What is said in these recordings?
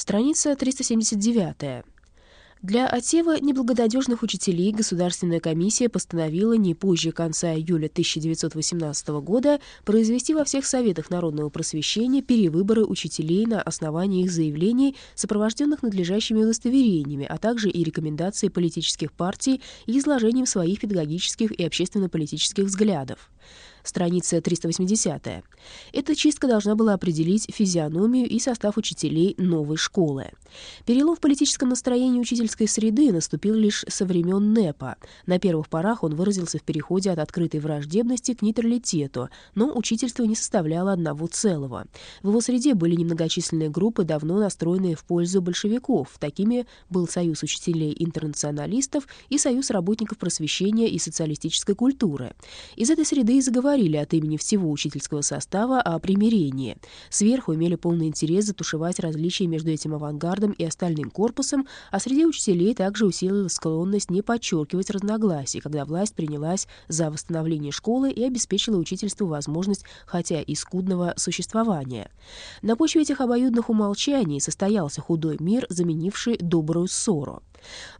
Страница 379. Для отсева неблагонадежных учителей Государственная комиссия постановила не позже конца июля 1918 года произвести во всех Советах народного просвещения перевыборы учителей на основании их заявлений, сопровожденных надлежащими удостоверениями, а также и рекомендации политических партий и изложением своих педагогических и общественно-политических взглядов страница 380. Эта чистка должна была определить физиономию и состав учителей новой школы. Перелом в политическом настроении учительской среды наступил лишь со времен НЭПа. На первых порах он выразился в переходе от открытой враждебности к нейтралитету, но учительство не составляло одного целого. В его среде были немногочисленные группы, давно настроенные в пользу большевиков. Такими был Союз учителей-интернационалистов и Союз работников просвещения и социалистической культуры. Из этой среды и заговорили говорили от имени всего учительского состава о примирении. Сверху имели полный интерес затушевать различия между этим авангардом и остальным корпусом, а среди учителей также усилилась склонность не подчеркивать разногласий, когда власть принялась за восстановление школы и обеспечила учительству возможность, хотя и скудного, существования. На почве этих обоюдных умолчаний состоялся худой мир, заменивший добрую ссору.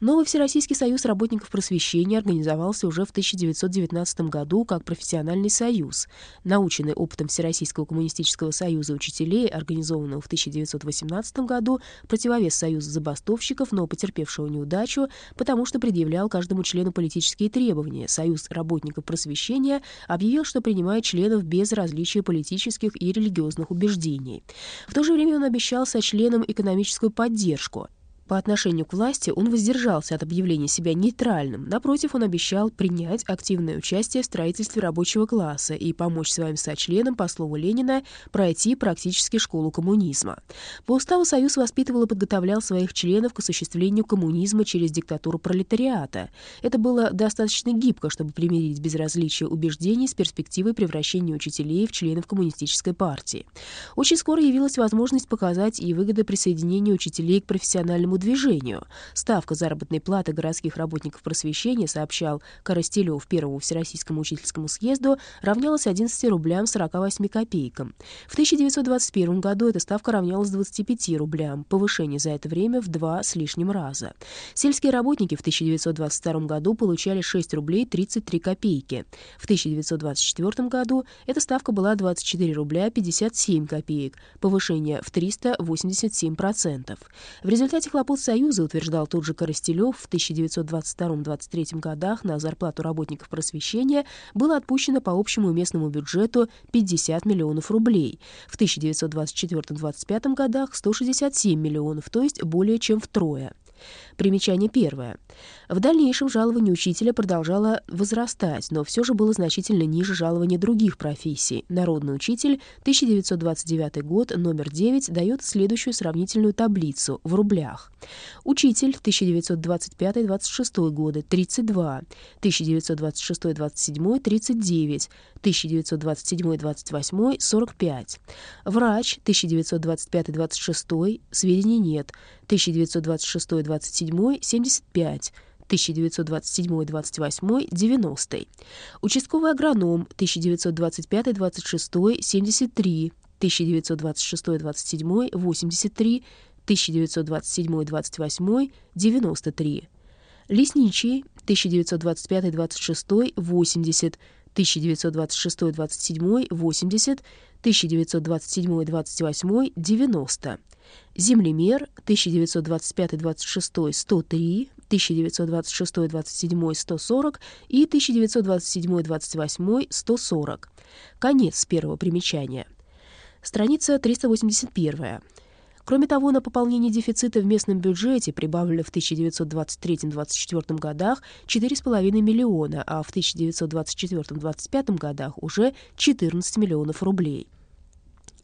Новый Всероссийский союз работников просвещения организовался уже в 1919 году как профессиональный союз. Наученный опытом Всероссийского коммунистического союза учителей, организованного в 1918 году, противовес союза забастовщиков, но потерпевшего неудачу, потому что предъявлял каждому члену политические требования, союз работников просвещения объявил, что принимает членов без различия политических и религиозных убеждений. В то же время он обещал со членам экономическую поддержку. По отношению к власти он воздержался от объявления себя нейтральным. Напротив, он обещал принять активное участие в строительстве рабочего класса и помочь своим сочленам, по слову Ленина, пройти практически школу коммунизма. По уставу Союз воспитывал и подготовлял своих членов к осуществлению коммунизма через диктатуру пролетариата. Это было достаточно гибко, чтобы примирить безразличие убеждений с перспективой превращения учителей в членов коммунистической партии. Очень скоро явилась возможность показать и выгоды присоединения учителей к профессиональному движению. Ставка заработной платы городских работников просвещения, сообщал Коростелев Первому Всероссийскому учительскому съезду, равнялась 11 рублям 48 копейкам. В 1921 году эта ставка равнялась 25 рублям, повышение за это время в два с лишним раза. Сельские работники в 1922 году получали 6 рублей 33 копейки. В 1924 году эта ставка была 24 рубля 57 копеек, повышение в 387%. В результате хлопот Союза, утверждал тот же Коростелев, в 1922-23 годах на зарплату работников просвещения было отпущено по общему местному бюджету 50 миллионов рублей, в 1924-25 годах 167 миллионов, то есть более чем втрое. Примечание первое. В дальнейшем жалование учителя продолжало возрастать, но все же было значительно ниже жалования других профессий. Народный учитель, 1929 год, номер 9, дает следующую сравнительную таблицу в рублях. Учитель, 1925-26 годы, 32, 1926-27, 39, 1927-28, 45. Врач, 1925-26, сведений нет, 1926-27, 75. 1927-28, 90. Участковый агроном 1925-26, 73, 1926-27, 83, 1927-28, 93. Лесничий 1925-26, 80, 1926-27, 80, 1927-28, 90. Землемер 1925-26, 103, 1926-27, 140 и 1927-28, 140. Конец первого примечания. Страница 381. Кроме того, на пополнение дефицита в местном бюджете прибавили в 1923-1924 годах 4,5 миллиона, а в 1924-1925 годах уже 14 миллионов рублей.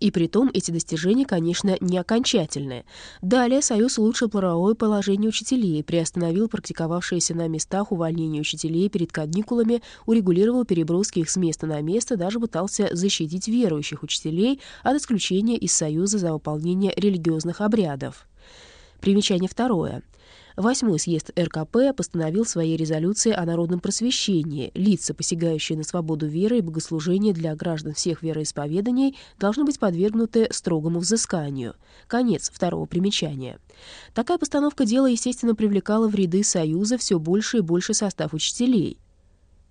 И при том эти достижения, конечно, не окончательные. Далее Союз улучшил правовое положение учителей, приостановил практиковавшиеся на местах увольнение учителей перед каникулами, урегулировал переброски их с места на место, даже пытался защитить верующих учителей от исключения из Союза за выполнение религиозных обрядов. Примечание второе. Восьмой съезд РКП постановил в своей резолюции о народном просвещении. Лица, посягающие на свободу веры и богослужения для граждан всех вероисповеданий, должны быть подвергнуты строгому взысканию. Конец второго примечания. Такая постановка дела, естественно, привлекала в ряды Союза все больше и больше состав учителей.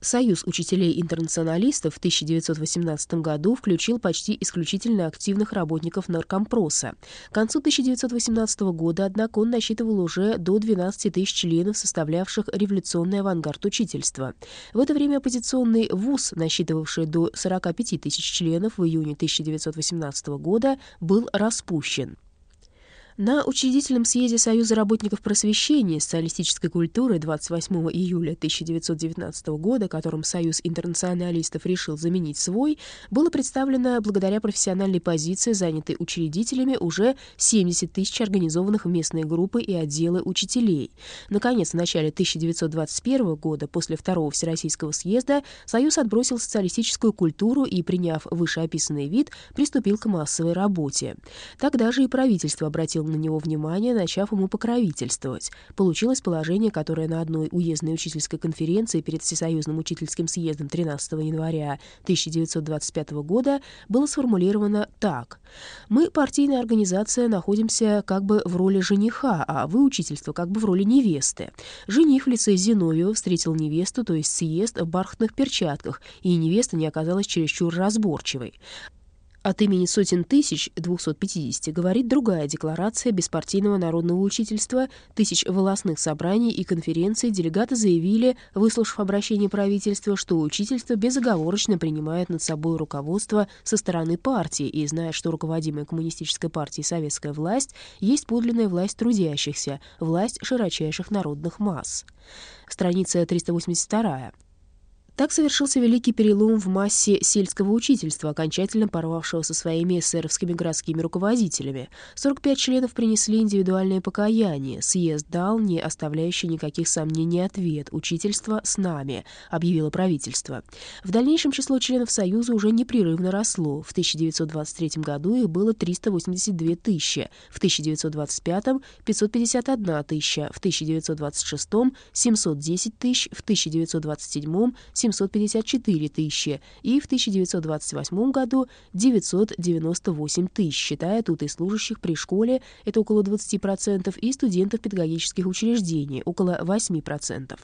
Союз учителей-интернационалистов в 1918 году включил почти исключительно активных работников наркомпроса. К концу 1918 года, однако, он насчитывал уже до 12 тысяч членов, составлявших революционный авангард учительства. В это время оппозиционный ВУЗ, насчитывавший до 45 тысяч членов в июне 1918 года, был распущен. На учредительном съезде Союза работников просвещения социалистической культуры 28 июля 1919 года, которым Союз интернационалистов решил заменить свой, было представлено благодаря профессиональной позиции, занятой учредителями, уже 70 тысяч организованных в местные группы и отделы учителей. Наконец, в начале 1921 года, после Второго Всероссийского съезда, Союз отбросил социалистическую культуру и, приняв вышеописанный вид, приступил к массовой работе. Тогда же и правительство обратило на него внимание, начав ему покровительствовать. Получилось положение, которое на одной уездной учительской конференции перед Всесоюзным учительским съездом 13 января 1925 года было сформулировано так. «Мы, партийная организация, находимся как бы в роли жениха, а вы, учительство, как бы в роли невесты. Жених в лице Зиновьева встретил невесту, то есть съезд, в бархатных перчатках, и невеста не оказалась чересчур разборчивой. От имени сотен тысяч, 250, говорит другая декларация беспартийного народного учительства, тысяч волосных собраний и конференций делегаты заявили, выслушав обращение правительства, что учительство безоговорочно принимает над собой руководство со стороны партии и знает, что руководимая коммунистической партией советская власть есть подлинная власть трудящихся, власть широчайших народных масс. Страница 382. Так совершился великий перелом в массе сельского учительства, окончательно порвавшего со своими эсеровскими городскими руководителями. 45 членов принесли индивидуальное покаяние. Съезд дал, не оставляющий никаких сомнений, ответ «Учительство с нами», — объявило правительство. В дальнейшем число членов Союза уже непрерывно росло. В 1923 году их было 382 тысячи, в 1925 — 551 тысяча, в 1926 — 710 тысяч, в 1927 — 754 тысячи и в 1928 году 998 тысяч, считая тут и служащих при школе, это около 20%, и студентов педагогических учреждений, около 8%.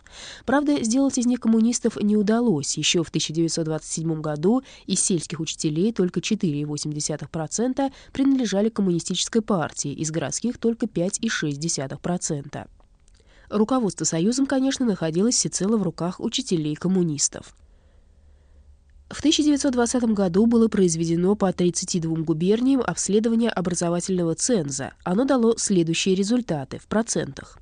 Правда, сделать из них коммунистов не удалось. Еще в 1927 году из сельских учителей только 4,8% принадлежали коммунистической партии, из городских только 5,6%. Руководство Союзом, конечно, находилось всецело в руках учителей-коммунистов. В 1920 году было произведено по 32 губерниям обследование образовательного ценза. Оно дало следующие результаты в процентах.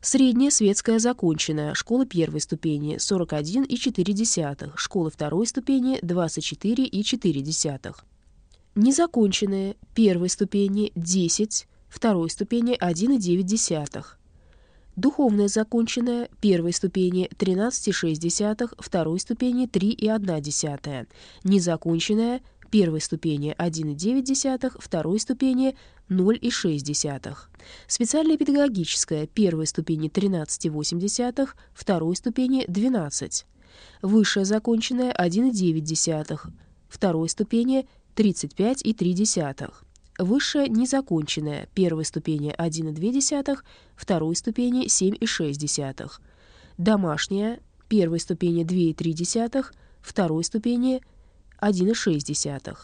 Средняя светская законченная, школа первой ступени 41,4, школа второй ступени 24,4. Незаконченная первой ступени 10, второй ступени 1,9 духовная законченная первой ступени 13,6, второй ступени 3,1, незаконченная первой ступени 1,9, второй ступени 0,6. Специальная педагогическая первой ступени 13,8, второй ступени 12. Высшая законченная 1,9, второй ступени 35,3 высшая незаконченная. Первой ступени 1,2, второй ступени 7,6, домашняя первой ступени 2,3, второй ступени 1,6,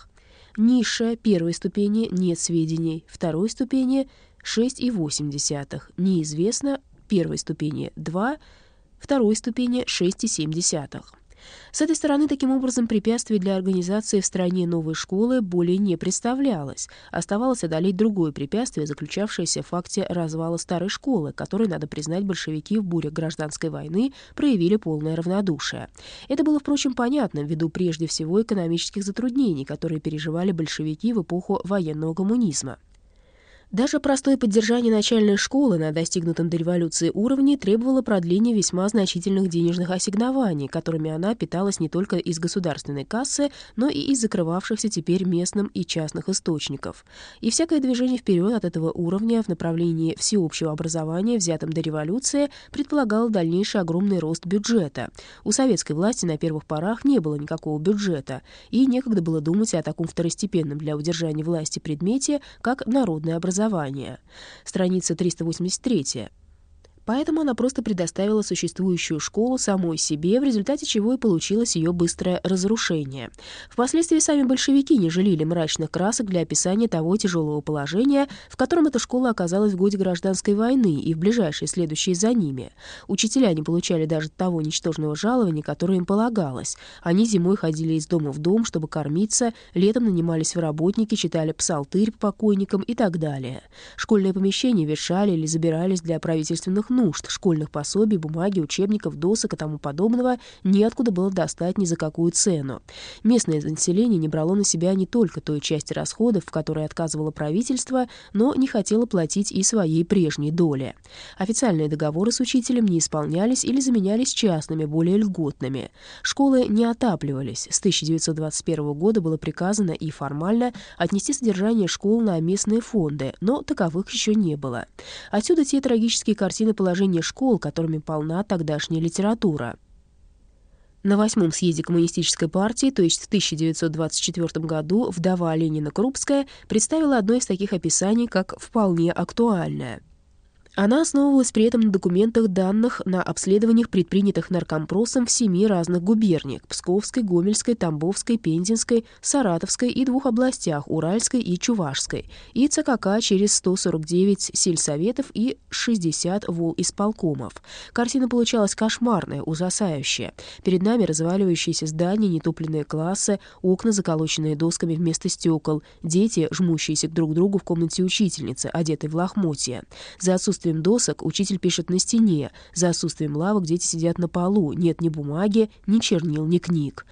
низшая первой ступени нет сведений, второй ступени 6,8, неизвестно первой ступени 2, второй ступени 6,7. С этой стороны, таким образом, препятствий для организации в стране новой школы более не представлялось. Оставалось одолеть другое препятствие, заключавшееся в факте развала старой школы, которой, надо признать, большевики в буре гражданской войны проявили полное равнодушие. Это было, впрочем, понятно ввиду прежде всего экономических затруднений, которые переживали большевики в эпоху военного коммунизма. Даже простое поддержание начальной школы на достигнутом до революции уровне требовало продления весьма значительных денежных ассигнований, которыми она питалась не только из государственной кассы, но и из закрывавшихся теперь местным и частных источников. И всякое движение вперед от этого уровня в направлении всеобщего образования, взятым до революции, предполагало дальнейший огромный рост бюджета. У советской власти на первых порах не было никакого бюджета, и некогда было думать о таком второстепенном для удержания власти предмете, как народное образование образования. Страница 383. Поэтому она просто предоставила существующую школу самой себе, в результате чего и получилось ее быстрое разрушение. Впоследствии сами большевики не жалели мрачных красок для описания того тяжелого положения, в котором эта школа оказалась в годе гражданской войны и в ближайшие следующие за ними. Учителя не получали даже того ничтожного жалования, которое им полагалось. Они зимой ходили из дома в дом, чтобы кормиться, летом нанимались в работники, читали псалтырь по покойникам и так далее. Школьные помещения ветшали или забирались для правительственных нужд, школьных пособий, бумаги, учебников, досок и тому подобного неоткуда было достать ни за какую цену. Местное население не брало на себя не только той части расходов, в которой отказывало правительство, но не хотело платить и своей прежней доли. Официальные договоры с учителем не исполнялись или заменялись частными, более льготными. Школы не отапливались. С 1921 года было приказано и формально отнести содержание школ на местные фонды, но таковых еще не было. Отсюда те трагические картины положение школ, которыми полна тогдашняя литература. На восьмом съезде коммунистической партии, то есть в 1924 году, вдова Ленина Крупская представила одно из таких описаний как «вполне актуальное». Она основывалась при этом на документах, данных на обследованиях, предпринятых наркомпросом в семи разных губерниях – Псковской, Гомельской, Тамбовской, Пензенской, Саратовской и двух областях – Уральской и Чувашской, и ЦКК через 149 сельсоветов и 60 волисполкомов. Картина получалась кошмарная, ужасающая. Перед нами разваливающиеся здания, нетопленные классы, окна, заколоченные досками вместо стекол, дети, жмущиеся друг к другу в комнате учительницы, одетые в лохмотья. За отсутствие отсутствием досок учитель пишет на стене, за отсутствием лавок дети сидят на полу, нет ни бумаги, ни чернил, ни книг.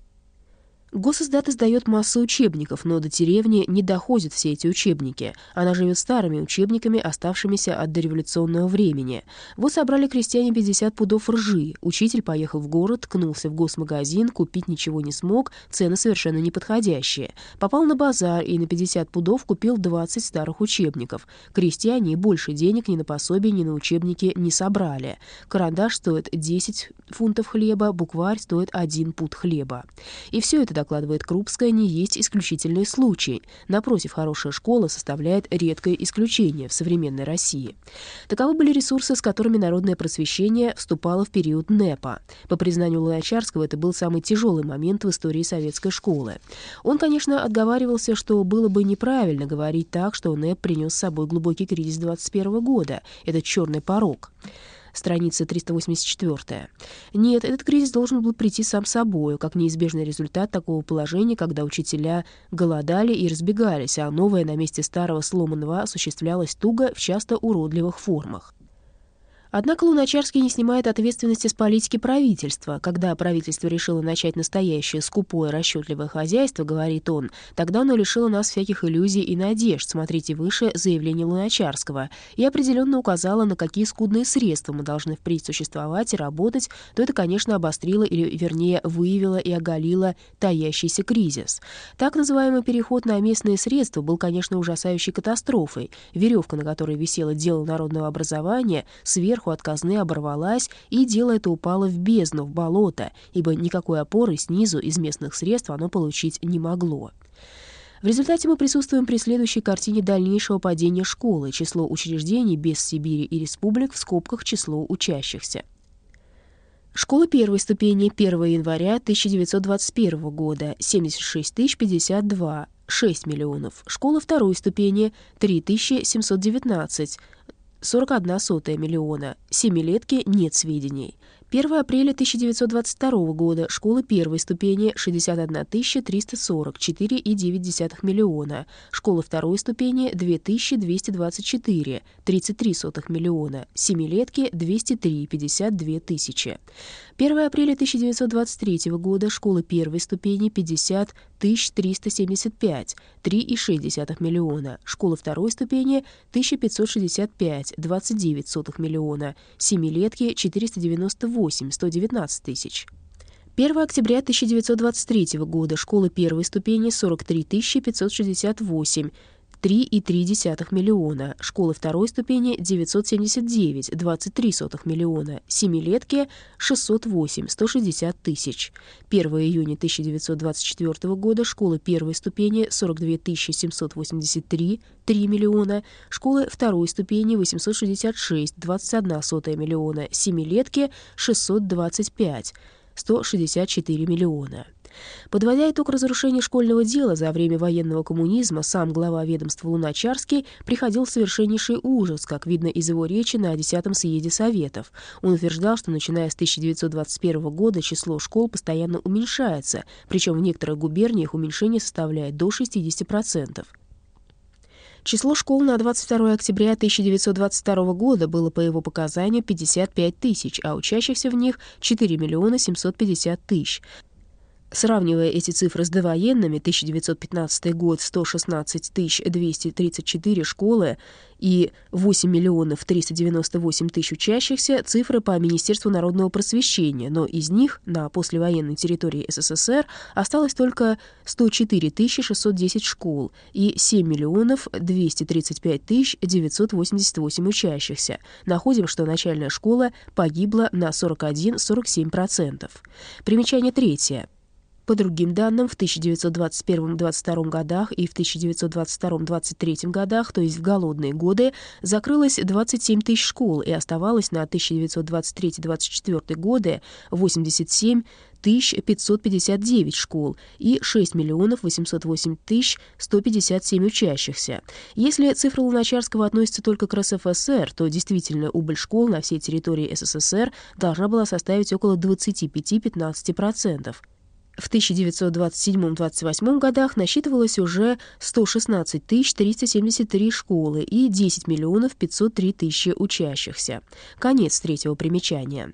Госиздат издает массу учебников, но до деревни не доходят все эти учебники. Она живет старыми учебниками, оставшимися от дореволюционного времени. Вот собрали крестьяне 50 пудов ржи. Учитель поехал в город, ткнулся в госмагазин, купить ничего не смог, цены совершенно неподходящие. Попал на базар и на 50 пудов купил 20 старых учебников. Крестьяне больше денег ни на пособие, ни на учебники не собрали. Карандаш стоит 10 фунтов хлеба, букварь стоит 1 пуд хлеба. И все это докладывает Крупская, не есть исключительный случай. Напротив, хорошая школа составляет редкое исключение в современной России. Таковы были ресурсы, с которыми народное просвещение вступало в период НЭПа. По признанию Луначарского, это был самый тяжелый момент в истории советской школы. Он, конечно, отговаривался, что было бы неправильно говорить так, что НЭП принес с собой глубокий кризис 21 года, этот черный порог страница 384. Нет, этот кризис должен был прийти сам собой, как неизбежный результат такого положения, когда учителя голодали и разбегались, а новое на месте старого сломанного осуществлялось туго в часто уродливых формах. Однако Луначарский не снимает ответственности с политики правительства. Когда правительство решило начать настоящее скупое расчетливое хозяйство, говорит он, тогда оно лишило нас всяких иллюзий и надежд, смотрите выше заявление Луначарского, и определенно указало, на какие скудные средства мы должны впредь существовать и работать, то это, конечно, обострило или, вернее, выявило и оголило таящийся кризис. Так называемый переход на местные средства был, конечно, ужасающей катастрофой. Веревка, на которой висело дело народного образования, сверху сверху от казны оборвалась, и дело это упало в бездну, в болото, ибо никакой опоры снизу из местных средств оно получить не могло. В результате мы присутствуем при следующей картине дальнейшего падения школы, число учреждений без Сибири и республик в скобках число учащихся. Школа первой ступени 1 января 1921 года 76 052, 6 миллионов. Школа второй ступени 3719, 41 сотая миллиона. Семилетки нет сведений. 1 апреля 1922 года. Школа первой ступени 61 340, 4,9 миллиона. Школа второй ступени 2224, 33 сотых миллиона. Семилетки 203, 52 тысячи. 1 апреля 1923 года. Школа первой ступени 50 375, 3,6 миллиона. Школа второй ступени 1565, 29 миллиона. Семилетки 498, 119 тысяч. 1 октября 1923 года школы первой ступени 43 568, 3,3 миллиона, школы второй ступени 979, 23 миллиона, семилетки 608, 160 тысяч. 1 июня 1924 года школы первой ступени 42 783, 3 миллиона, школы второй ступени 866, 21 сотая миллиона, семилетки 625, 164 миллиона. Подводя итог разрушения школьного дела за время военного коммунизма, сам глава ведомства Луначарский приходил в совершеннейший ужас, как видно из его речи на 10-м съезде Советов. Он утверждал, что начиная с 1921 года число школ постоянно уменьшается, причем в некоторых губерниях уменьшение составляет до 60%. Число школ на 22 октября 1922 года было, по его показанию, 55 тысяч, а учащихся в них 4 миллиона 750 тысяч. Сравнивая эти цифры с довоенными, 1915 год 116 234 школы и 8 миллионов 398 тысяч учащихся, цифры по Министерству народного просвещения, но из них на послевоенной территории СССР осталось только 104 610 школ и 7 миллионов 235 988 учащихся. Находим, что начальная школа погибла на 41-47%. Примечание третье. По другим данным, в 1921-22 годах и в 1922-23 годах, то есть в голодные годы, закрылось 27 тысяч школ и оставалось на 1923-24 годы 87 559 школ и 6 миллионов 808 тысяч 157 учащихся. Если цифра Луначарского относится только к РСФСР, то действительно убыль школ на всей территории СССР должна была составить около 25-15%. В 1927-28 годах насчитывалось уже 116 373 школы и 10 миллионов 503 тысячи учащихся. Конец третьего примечания.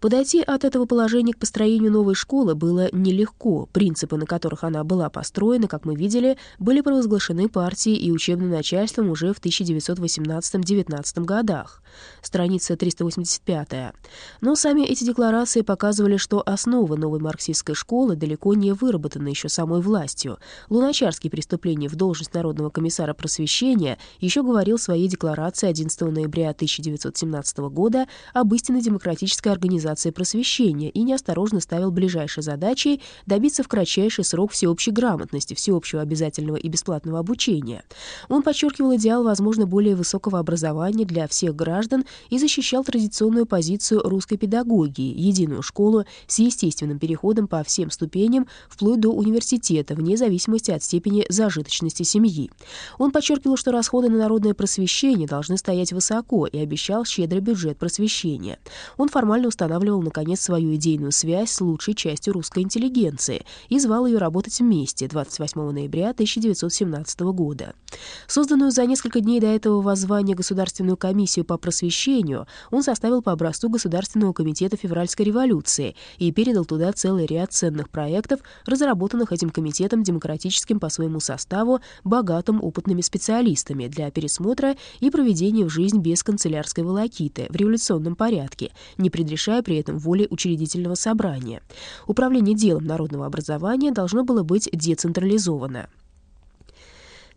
Подойти от этого положения к построению новой школы было нелегко. Принципы, на которых она была построена, как мы видели, были провозглашены партией и учебным начальством уже в 1918-19 годах. Страница 385. Но сами эти декларации показывали, что основа новой марксистской школы далеко не выработаны еще самой властью. Луначарский преступление в должность Народного комиссара просвещения еще говорил в своей декларации 11 ноября 1917 года об истинной демократической организации просвещения и неосторожно ставил ближайшей задачей добиться в кратчайший срок всеобщей грамотности, всеобщего обязательного и бесплатного обучения. Он подчеркивал идеал, возможно, более высокого образования для всех граждан и защищал традиционную позицию русской педагогии, единую школу с естественным переходом по всем ступеням ступеням, вплоть до университета, вне зависимости от степени зажиточности семьи. Он подчеркивал, что расходы на народное просвещение должны стоять высоко и обещал щедрый бюджет просвещения. Он формально устанавливал, наконец, свою идейную связь с лучшей частью русской интеллигенции и звал ее работать вместе 28 ноября 1917 года. Созданную за несколько дней до этого воззвания Государственную комиссию по просвещению он составил по образцу Государственного комитета февральской революции и передал туда целый ряд ценных проектов разработанных этим комитетом демократическим по своему составу, богатым опытными специалистами для пересмотра и проведения в жизнь без канцелярской волокиты в революционном порядке, не предрешая при этом воли учредительного собрания. Управление делом народного образования должно было быть децентрализовано.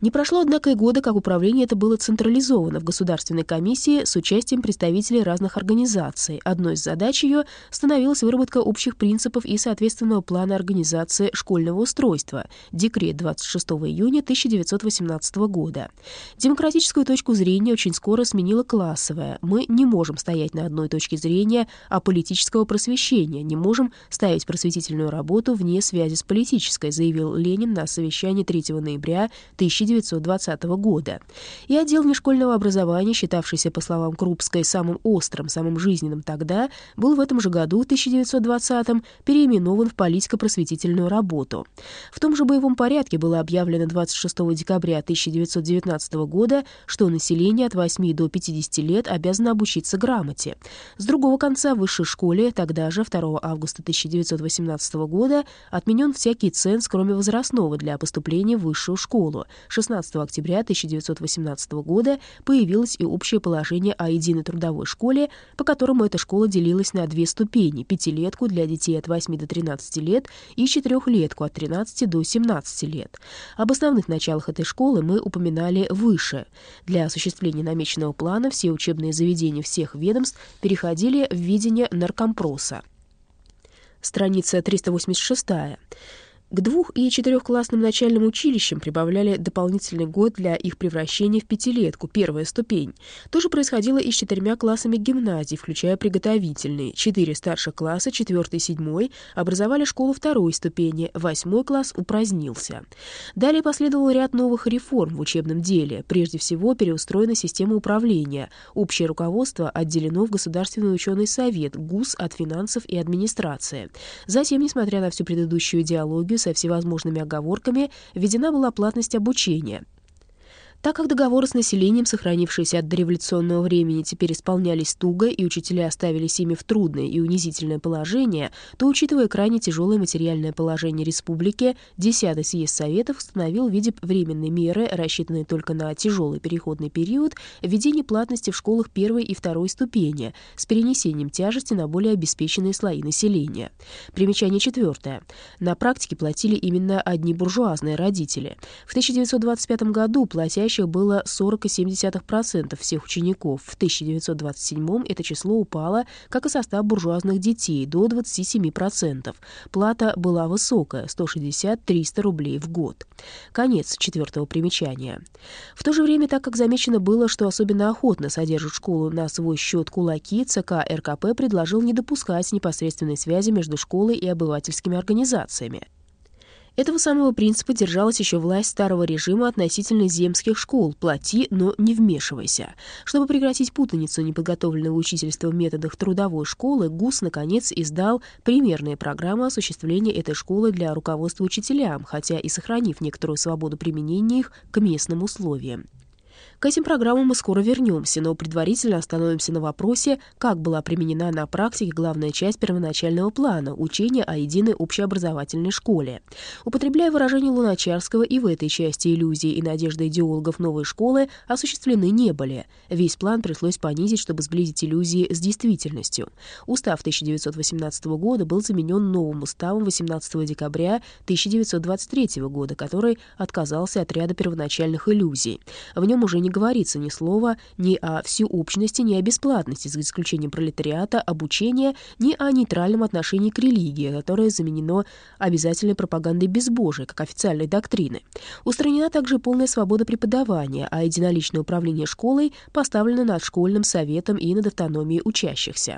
Не прошло, однако, и года, как управление это было централизовано в Государственной комиссии с участием представителей разных организаций. Одной из задач ее становилась выработка общих принципов и соответственного плана организации школьного устройства, декрет 26 июня 1918 года. Демократическую точку зрения очень скоро сменила классовая. Мы не можем стоять на одной точке зрения а политического просвещения, не можем ставить просветительную работу вне связи с политической, заявил Ленин на совещании 3 ноября 1918 1920 года. И отдел нешкольного образования, считавшийся, по словам Крупской, самым острым, самым жизненным тогда, был в этом же году, 1920-м, переименован в политико-просветительную работу. В том же боевом порядке было объявлено 26 декабря 1919 года, что население от 8 до 50 лет обязано обучиться грамоте. С другого конца в высшей школе, тогда же, 2 августа 1918 года, отменен всякий ценз, кроме возрастного, для поступления в высшую школу. 16 октября 1918 года появилось и общее положение о единой трудовой школе, по которому эта школа делилась на две ступени – пятилетку для детей от 8 до 13 лет и четырехлетку от 13 до 17 лет. Об основных началах этой школы мы упоминали выше. Для осуществления намеченного плана все учебные заведения всех ведомств переходили в видение наркомпроса. Страница 386. К двух- и четырехклассным начальным училищам прибавляли дополнительный год для их превращения в пятилетку, первая ступень. То же происходило и с четырьмя классами гимназий, включая приготовительные. Четыре старших класса, четвертый и седьмой, образовали школу второй ступени, восьмой класс упразднился. Далее последовал ряд новых реформ в учебном деле. Прежде всего, переустроена система управления. Общее руководство отделено в Государственный ученый совет, ГУС от финансов и администрации. Затем, несмотря на всю предыдущую идеологию, со всевозможными оговорками введена была платность обучения. Так как договоры с населением, сохранившиеся от дореволюционного времени, теперь исполнялись туго, и учителя оставились ими в трудное и унизительное положение, то, учитывая крайне тяжелое материальное положение республики, 10-й съезд Советов установил в виде временной меры, рассчитанной только на тяжелый переходный период, введение платности в школах первой и второй ступени с перенесением тяжести на более обеспеченные слои населения. Примечание четвертое. На практике платили именно одни буржуазные родители. В 1925 году платящие составляющих было 40,7% всех учеников. В 1927 это число упало, как и состав буржуазных детей, до 27%. Плата была высокая — 160-300 рублей в год. Конец четвертого примечания. В то же время, так как замечено было, что особенно охотно содержат школу на свой счет кулаки, ЦК РКП предложил не допускать непосредственной связи между школой и обывательскими организациями. Этого самого принципа держалась еще власть старого режима относительно земских школ «плати, но не вмешивайся». Чтобы прекратить путаницу неподготовленного учительства в методах трудовой школы, ГУС, наконец, издал примерные программы осуществления этой школы для руководства учителям, хотя и сохранив некоторую свободу применения их к местным условиям. К этим программам мы скоро вернемся, но предварительно остановимся на вопросе, как была применена на практике главная часть первоначального плана — учения о единой общеобразовательной школе. Употребляя выражение Луначарского, и в этой части иллюзии и надежды идеологов новой школы осуществлены не были. Весь план пришлось понизить, чтобы сблизить иллюзии с действительностью. Устав 1918 года был заменен новым уставом 18 декабря 1923 года, который отказался от ряда первоначальных иллюзий. В нем уже не не говорится ни слова ни о всеобщности, ни о бесплатности, за исключением пролетариата, обучения, ни о нейтральном отношении к религии, которое заменено обязательной пропагандой безбожия, как официальной доктрины. Устранена также полная свобода преподавания, а единоличное управление школой поставлено над школьным советом и над автономией учащихся.